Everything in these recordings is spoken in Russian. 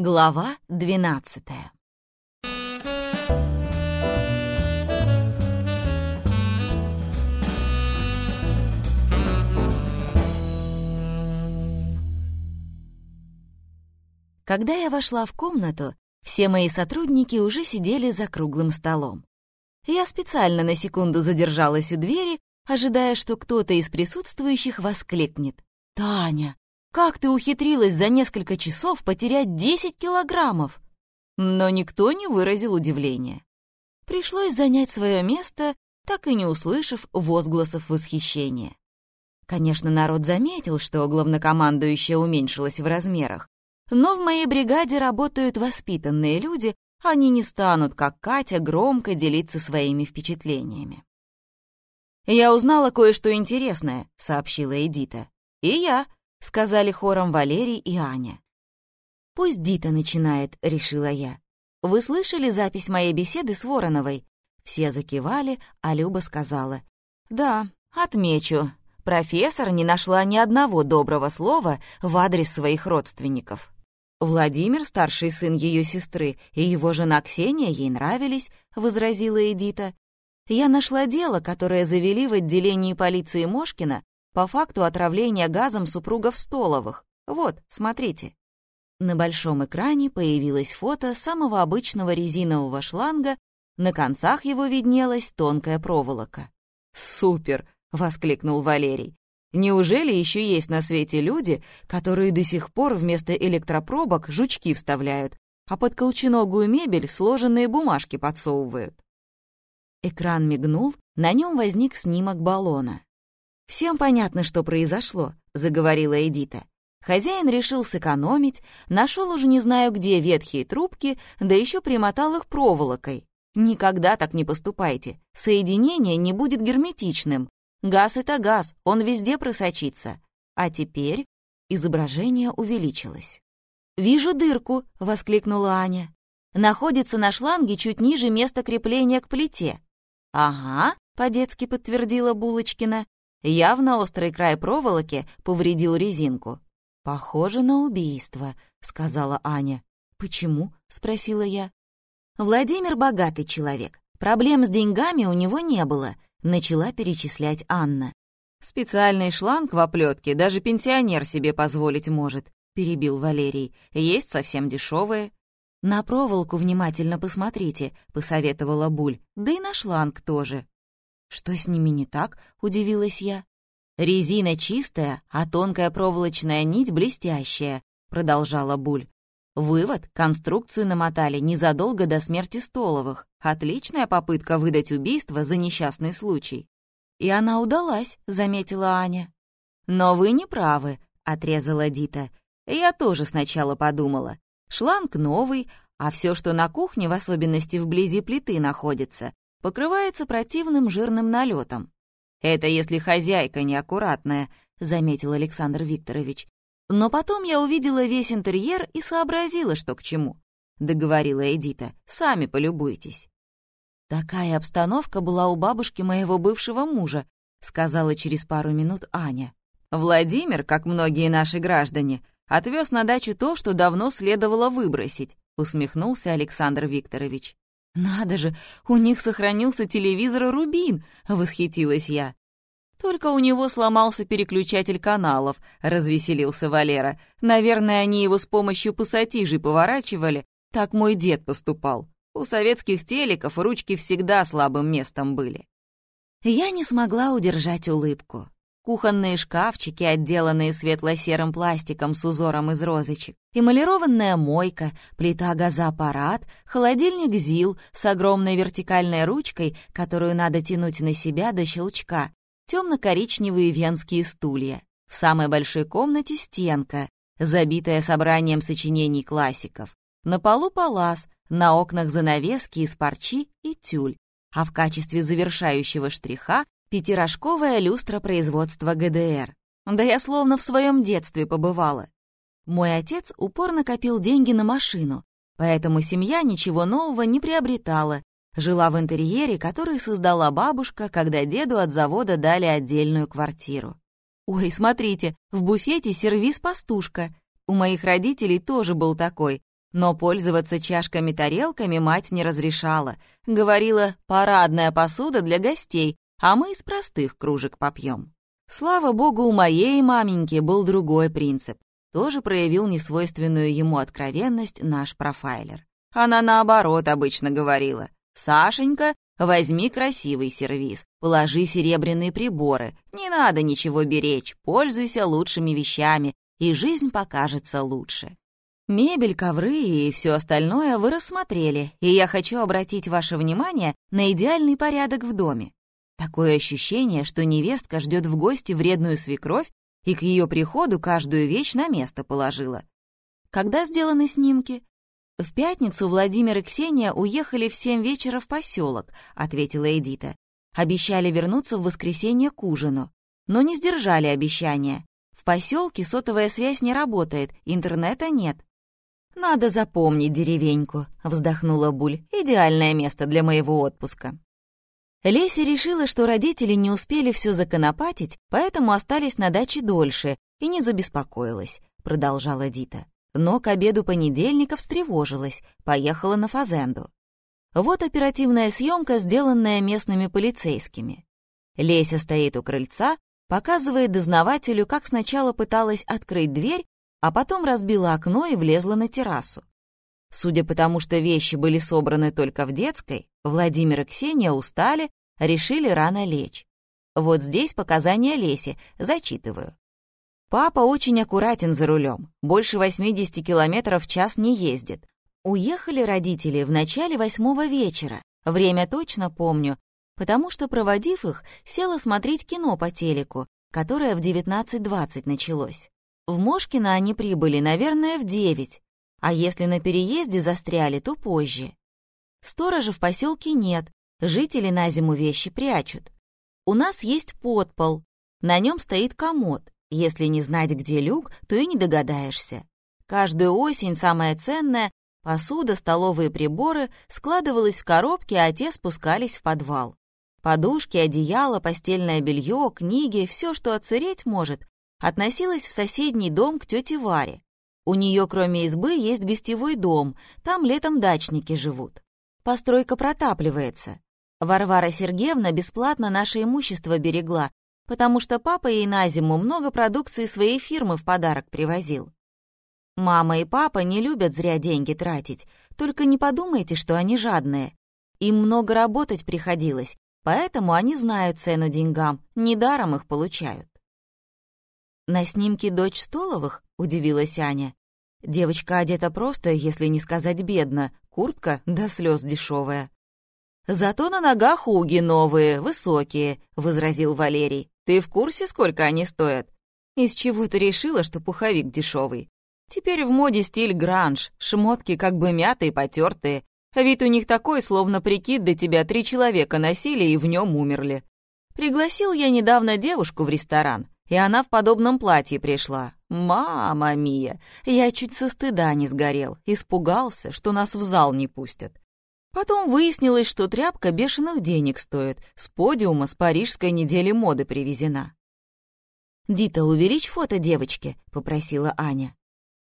Глава двенадцатая Когда я вошла в комнату, все мои сотрудники уже сидели за круглым столом. Я специально на секунду задержалась у двери, ожидая, что кто-то из присутствующих воскликнет. «Таня, как ты ухитрилась за несколько часов потерять 10 килограммов?» Но никто не выразил удивления. Пришлось занять свое место, так и не услышав возгласов восхищения. Конечно, народ заметил, что главнокомандующая уменьшилась в размерах, но в моей бригаде работают воспитанные люди, они не станут, как Катя, громко делиться своими впечатлениями. «Я узнала кое-что интересное», — сообщила Эдита. «И я», — сказали хором Валерий и Аня. «Пусть Дита начинает», — решила я. «Вы слышали запись моей беседы с Вороновой?» Все закивали, а Люба сказала. «Да, отмечу. Профессор не нашла ни одного доброго слова в адрес своих родственников». «Владимир, старший сын ее сестры, и его жена Ксения ей нравились», — возразила Эдита. «Я нашла дело, которое завели в отделении полиции Мошкина по факту отравления газом супругов Столовых. Вот, смотрите». На большом экране появилось фото самого обычного резинового шланга, на концах его виднелась тонкая проволока. «Супер!» — воскликнул Валерий. «Неужели еще есть на свете люди, которые до сих пор вместо электропробок жучки вставляют, а под колченогую мебель сложенные бумажки подсовывают?» Экран мигнул, на нем возник снимок баллона. «Всем понятно, что произошло», — заговорила Эдита. Хозяин решил сэкономить, нашел уже не знаю где ветхие трубки, да еще примотал их проволокой. Никогда так не поступайте. Соединение не будет герметичным. Газ — это газ, он везде просочится. А теперь изображение увеличилось. «Вижу дырку», — воскликнула Аня. «Находится на шланге чуть ниже места крепления к плите». «Ага», — по-детски подтвердила Булочкина. Явно острый край проволоки повредил резинку. «Похоже на убийство», — сказала Аня. «Почему?» — спросила я. «Владимир богатый человек. Проблем с деньгами у него не было», — начала перечислять Анна. «Специальный шланг в оплетке даже пенсионер себе позволить может», — перебил Валерий. «Есть совсем дешевые». «На проволоку внимательно посмотрите», — посоветовала Буль. «Да и на шланг тоже». «Что с ними не так?» — удивилась я. «Резина чистая, а тонкая проволочная нить блестящая», — продолжала Буль. «Вывод, конструкцию намотали незадолго до смерти Столовых. Отличная попытка выдать убийство за несчастный случай». «И она удалась», — заметила Аня. «Но вы не правы», — отрезала Дита. «Я тоже сначала подумала. Шланг новый, а все, что на кухне, в особенности вблизи плиты, находится, покрывается противным жирным налетом. «Это если хозяйка неаккуратная», — заметил Александр Викторович. «Но потом я увидела весь интерьер и сообразила, что к чему», — договорила Эдита. «Сами полюбуйтесь». «Такая обстановка была у бабушки моего бывшего мужа», — сказала через пару минут Аня. «Владимир, как многие наши граждане, отвез на дачу то, что давно следовало выбросить», — усмехнулся Александр Викторович. «Надо же, у них сохранился телевизор «Рубин», — восхитилась я. «Только у него сломался переключатель каналов», — развеселился Валера. «Наверное, они его с помощью пассатижей поворачивали. Так мой дед поступал. У советских телеков ручки всегда слабым местом были». Я не смогла удержать улыбку кухонные шкафчики, отделанные светло-серым пластиком с узором из розочек, эмалированная мойка, плита-газоаппарат, холодильник ЗИЛ с огромной вертикальной ручкой, которую надо тянуть на себя до щелчка, темно-коричневые венские стулья. В самой большой комнате стенка, забитая собранием сочинений классиков. На полу палас, на окнах занавески из парчи и тюль, а в качестве завершающего штриха Пятирожковая люстра производства ГДР. Да я словно в своем детстве побывала. Мой отец упорно копил деньги на машину, поэтому семья ничего нового не приобретала, жила в интерьере, который создала бабушка, когда деду от завода дали отдельную квартиру. Ой, смотрите, в буфете сервиз-пастушка. У моих родителей тоже был такой. Но пользоваться чашками-тарелками мать не разрешала. Говорила, парадная посуда для гостей, а мы из простых кружек попьем. Слава богу, у моей маменьки был другой принцип. Тоже проявил несвойственную ему откровенность наш профайлер. Она наоборот обычно говорила. «Сашенька, возьми красивый сервиз, положи серебряные приборы, не надо ничего беречь, пользуйся лучшими вещами, и жизнь покажется лучше». Мебель, ковры и все остальное вы рассмотрели, и я хочу обратить ваше внимание на идеальный порядок в доме. Такое ощущение, что невестка ждет в гости вредную свекровь и к ее приходу каждую вещь на место положила. Когда сделаны снимки? В пятницу Владимир и Ксения уехали в семь вечера в поселок, ответила Эдита. Обещали вернуться в воскресенье к ужину, но не сдержали обещания. В поселке сотовая связь не работает, интернета нет. «Надо запомнить деревеньку», — вздохнула Буль. «Идеальное место для моего отпуска». Леся решила, что родители не успели все законопатить, поэтому остались на даче дольше, и не забеспокоилась, продолжала Дита. Но к обеду понедельника встревожилась, поехала на Фазенду. Вот оперативная съемка, сделанная местными полицейскими. Леся стоит у крыльца, показывает дознавателю, как сначала пыталась открыть дверь, а потом разбила окно и влезла на террасу. Судя по тому, что вещи были собраны только в детской, Владимир и Ксения устали, решили рано лечь. Вот здесь показания Леси, зачитываю. Папа очень аккуратен за рулем, больше 80 километров в час не ездит. Уехали родители в начале восьмого вечера, время точно помню, потому что, проводив их, села смотреть кино по телеку, которое в 19.20 началось. В Мошкино они прибыли, наверное, в девять, а если на переезде застряли, то позже. Сторожа в поселке нет, жители на зиму вещи прячут. У нас есть подпол, на нем стоит комод. Если не знать, где люк, то и не догадаешься. Каждую осень самое ценное — посуда, столовые приборы — складывалась в коробки, а те спускались в подвал. Подушки, одеяло, постельное белье, книги — все, что оцереть может, относилась в соседний дом к тете Варе. У нее, кроме избы, есть гостевой дом, там летом дачники живут. Постройка протапливается. Варвара Сергеевна бесплатно наше имущество берегла, потому что папа ей на зиму много продукции своей фирмы в подарок привозил. Мама и папа не любят зря деньги тратить, только не подумайте, что они жадные. Им много работать приходилось, поэтому они знают цену деньгам, недаром их получают. «На снимке дочь Столовых?» — удивилась Аня. Девочка одета просто, если не сказать бедно, куртка до слез дешевая. «Зато на ногах уги новые, высокие», — возразил Валерий. «Ты в курсе, сколько они стоят?» «Из чего ты решила, что пуховик дешевый?» «Теперь в моде стиль гранж, шмотки как бы мятые, потертые. Вид у них такой, словно прикид до тебя три человека носили и в нем умерли. Пригласил я недавно девушку в ресторан и она в подобном платье пришла. Мама мия! Я чуть со стыда не сгорел, испугался, что нас в зал не пустят. Потом выяснилось, что тряпка бешеных денег стоит, с подиума с парижской недели моды привезена. «Дита, увеличь фото девочки», — попросила Аня.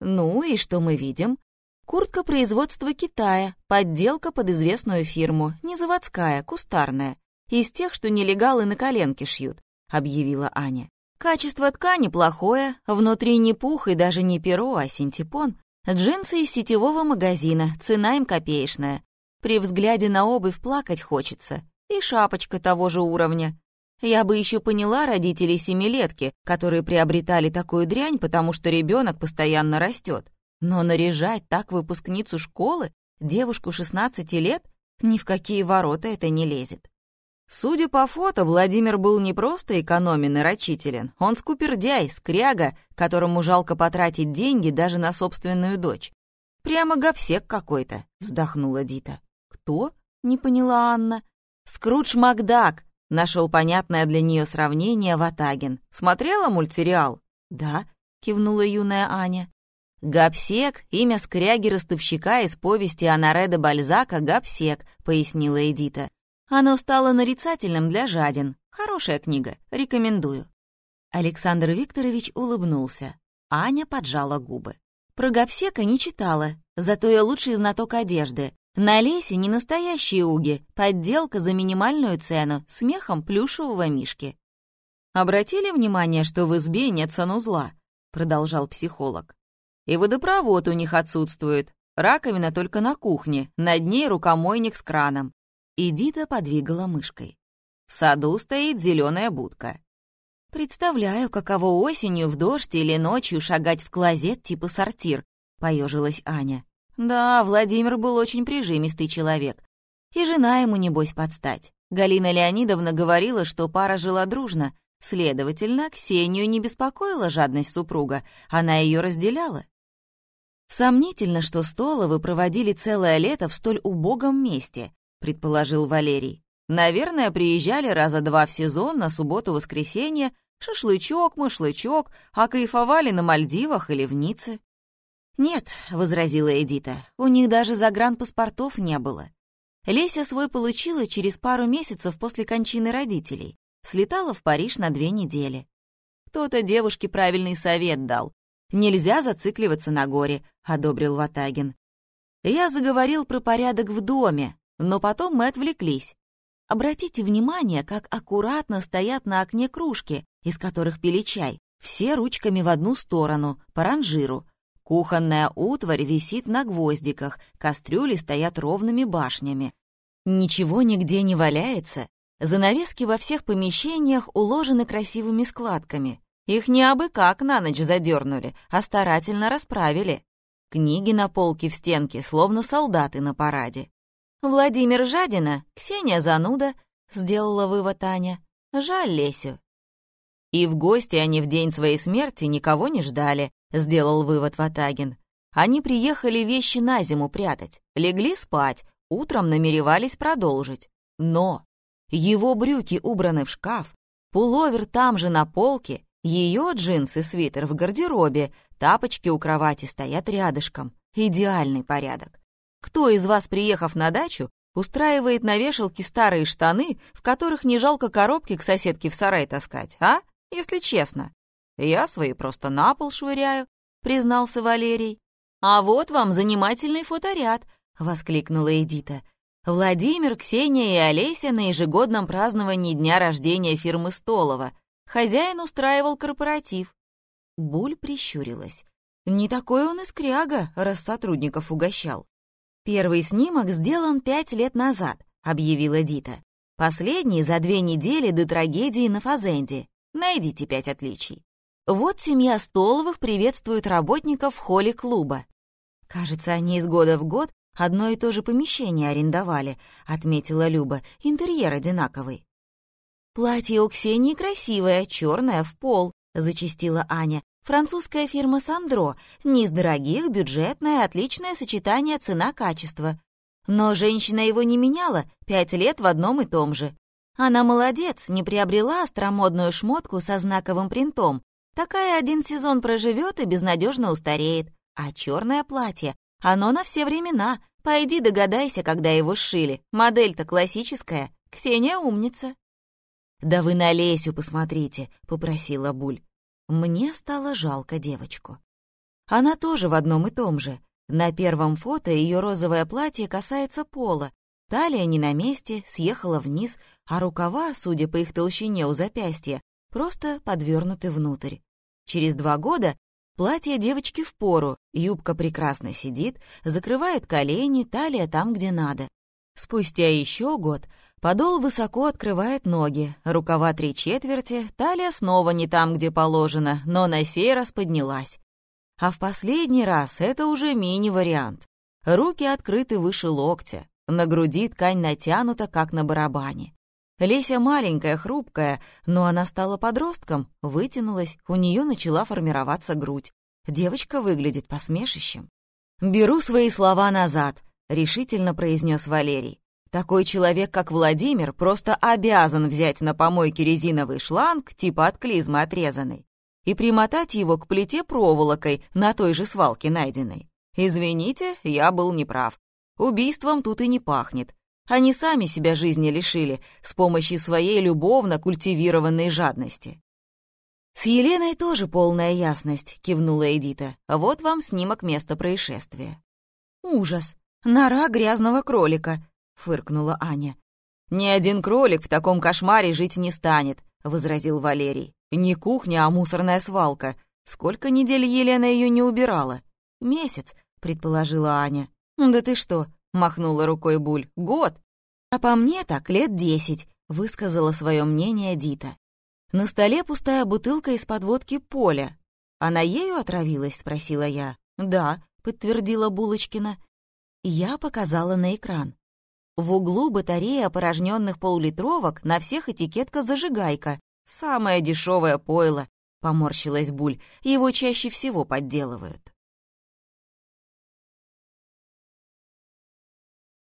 «Ну и что мы видим?» Куртка производства Китая, подделка под известную фирму, не заводская, кустарная, из тех, что нелегалы на коленке шьют», — объявила Аня. Качество ткани плохое, внутри не пух и даже не перо, а синтепон. Джинсы из сетевого магазина, цена им копеечная. При взгляде на обувь плакать хочется. И шапочка того же уровня. Я бы еще поняла родителей семилетки, которые приобретали такую дрянь, потому что ребенок постоянно растет. Но наряжать так выпускницу школы, девушку 16 лет, ни в какие ворота это не лезет. Судя по фото, Владимир был не просто экономен и рачителен, он скупердяй, скряга, которому жалко потратить деньги даже на собственную дочь. «Прямо гопсек какой-то», — вздохнула Дита. «Кто?» — не поняла Анна. «Скрудж Макдак», — нашел понятное для нее сравнение Ватагин. «Смотрела мультсериал?» «Да», — кивнула юная Аня. «Гапсек — имя скряги-ростовщика из повести Анаре де Бальзака «Гапсек», — пояснила Эдита. Оно стало нарицательным для жадин. Хорошая книга, рекомендую». Александр Викторович улыбнулся. Аня поджала губы. Про Гапсека не читала, зато я лучший знаток одежды. На лесе не настоящие уги, подделка за минимальную цену, смехом плюшевого мишки. «Обратили внимание, что в избе нет санузла?» — продолжал психолог. «И водопровод у них отсутствует. Раковина только на кухне, над ней рукомойник с краном». Эдита подвигала мышкой. В саду стоит зеленая будка. «Представляю, каково осенью в дождь или ночью шагать в клозет типа сортир», — поежилась Аня. «Да, Владимир был очень прижимистый человек. И жена ему, небось, подстать. Галина Леонидовна говорила, что пара жила дружно, Следовательно, Ксению не беспокоила жадность супруга, она ее разделяла. «Сомнительно, что Столовы проводили целое лето в столь убогом месте», предположил Валерий. «Наверное, приезжали раза два в сезон на субботу-воскресенье, шашлычок, мышлычок, а кайфовали на Мальдивах или в Ницце». «Нет», — возразила Эдита, — «у них даже загранпаспортов не было. Леся свой получила через пару месяцев после кончины родителей слетала в Париж на две недели. Кто-то девушке правильный совет дал. «Нельзя зацикливаться на горе», — одобрил Ватагин. Я заговорил про порядок в доме, но потом мы отвлеклись. Обратите внимание, как аккуратно стоят на окне кружки, из которых пили чай, все ручками в одну сторону, по ранжиру. Кухонная утварь висит на гвоздиках, кастрюли стоят ровными башнями. Ничего нигде не валяется, Занавески во всех помещениях уложены красивыми складками. Их не абы как на ночь задернули, а старательно расправили. Книги на полке в стенке, словно солдаты на параде. «Владимир Жадина, Ксения Зануда», — сделала вывод Таня. «Жаль Лесю». «И в гости они в день своей смерти никого не ждали», — сделал вывод Ватагин. «Они приехали вещи на зиму прятать, легли спать, утром намеревались продолжить. Но его брюки убраны в шкаф, пуловер там же на полке, ее джинсы, свитер в гардеробе, тапочки у кровати стоят рядышком. Идеальный порядок. Кто из вас, приехав на дачу, устраивает на вешалке старые штаны, в которых не жалко коробки к соседке в сарай таскать, а? Если честно. Я свои просто на пол швыряю, признался Валерий. А вот вам занимательный фоторяд, воскликнула Эдита. Владимир, Ксения и Олеся на ежегодном праздновании дня рождения фирмы Столова. Хозяин устраивал корпоратив. Буль прищурилась. Не такой он и скряга, раз сотрудников угощал. Первый снимок сделан пять лет назад, объявила Дита. Последний за две недели до трагедии на Фазенде. Найдите пять отличий. Вот семья Столовых приветствует работников в холле клуба. Кажется, они из года в год Одно и то же помещение арендовали», — отметила Люба. «Интерьер одинаковый». «Платье у Ксении красивое, черное, в пол», — зачастила Аня. «Французская фирма «Сандро». Не из дорогих, бюджетное, отличное сочетание цена-качество. Но женщина его не меняла, пять лет в одном и том же. Она молодец, не приобрела остромодную шмотку со знаковым принтом. Такая один сезон проживет и безнадежно устареет. А черное платье оно на все времена. Пойди догадайся, когда его сшили. Модель-то классическая. Ксения умница». «Да вы на Лесю посмотрите», — попросила Буль. Мне стало жалко девочку. Она тоже в одном и том же. На первом фото ее розовое платье касается пола. Талия не на месте, съехала вниз, а рукава, судя по их толщине у запястья, просто подвернуты внутрь. Через два года Платье девочки в пору, юбка прекрасно сидит, закрывает колени, талия там, где надо. Спустя еще год подол высоко открывает ноги, рукава три четверти, талия снова не там, где положено, но на сей раз поднялась. А в последний раз это уже мини-вариант. Руки открыты выше локтя, на груди ткань натянута, как на барабане. Леся маленькая, хрупкая, но она стала подростком, вытянулась, у нее начала формироваться грудь. Девочка выглядит посмешищем. «Беру свои слова назад», — решительно произнес Валерий. «Такой человек, как Владимир, просто обязан взять на помойке резиновый шланг, типа от клизмы отрезанный, и примотать его к плите проволокой на той же свалке найденной. Извините, я был неправ. Убийством тут и не пахнет. Они сами себя жизни лишили с помощью своей любовно культивированной жадности. «С Еленой тоже полная ясность», — кивнула Эдита. «Вот вам снимок места происшествия». Ужас! Нора грязного кролика!» — фыркнула Аня. «Ни один кролик в таком кошмаре жить не станет», — возразил Валерий. «Не кухня, а мусорная свалка. Сколько недель Елена ее не убирала?» «Месяц», — предположила Аня. «Да ты что?» — махнула рукой Буль. «Год!» «А по мне так лет десять», — высказала свое мнение Дита. На столе пустая бутылка из-под водки Поля. «Она ею отравилась?» — спросила я. «Да», — подтвердила Булочкина. Я показала на экран. В углу батарея опорожненных полулитровок, на всех этикетка «Зажигайка». «Самое дешевое пойло», — поморщилась Буль. «Его чаще всего подделывают».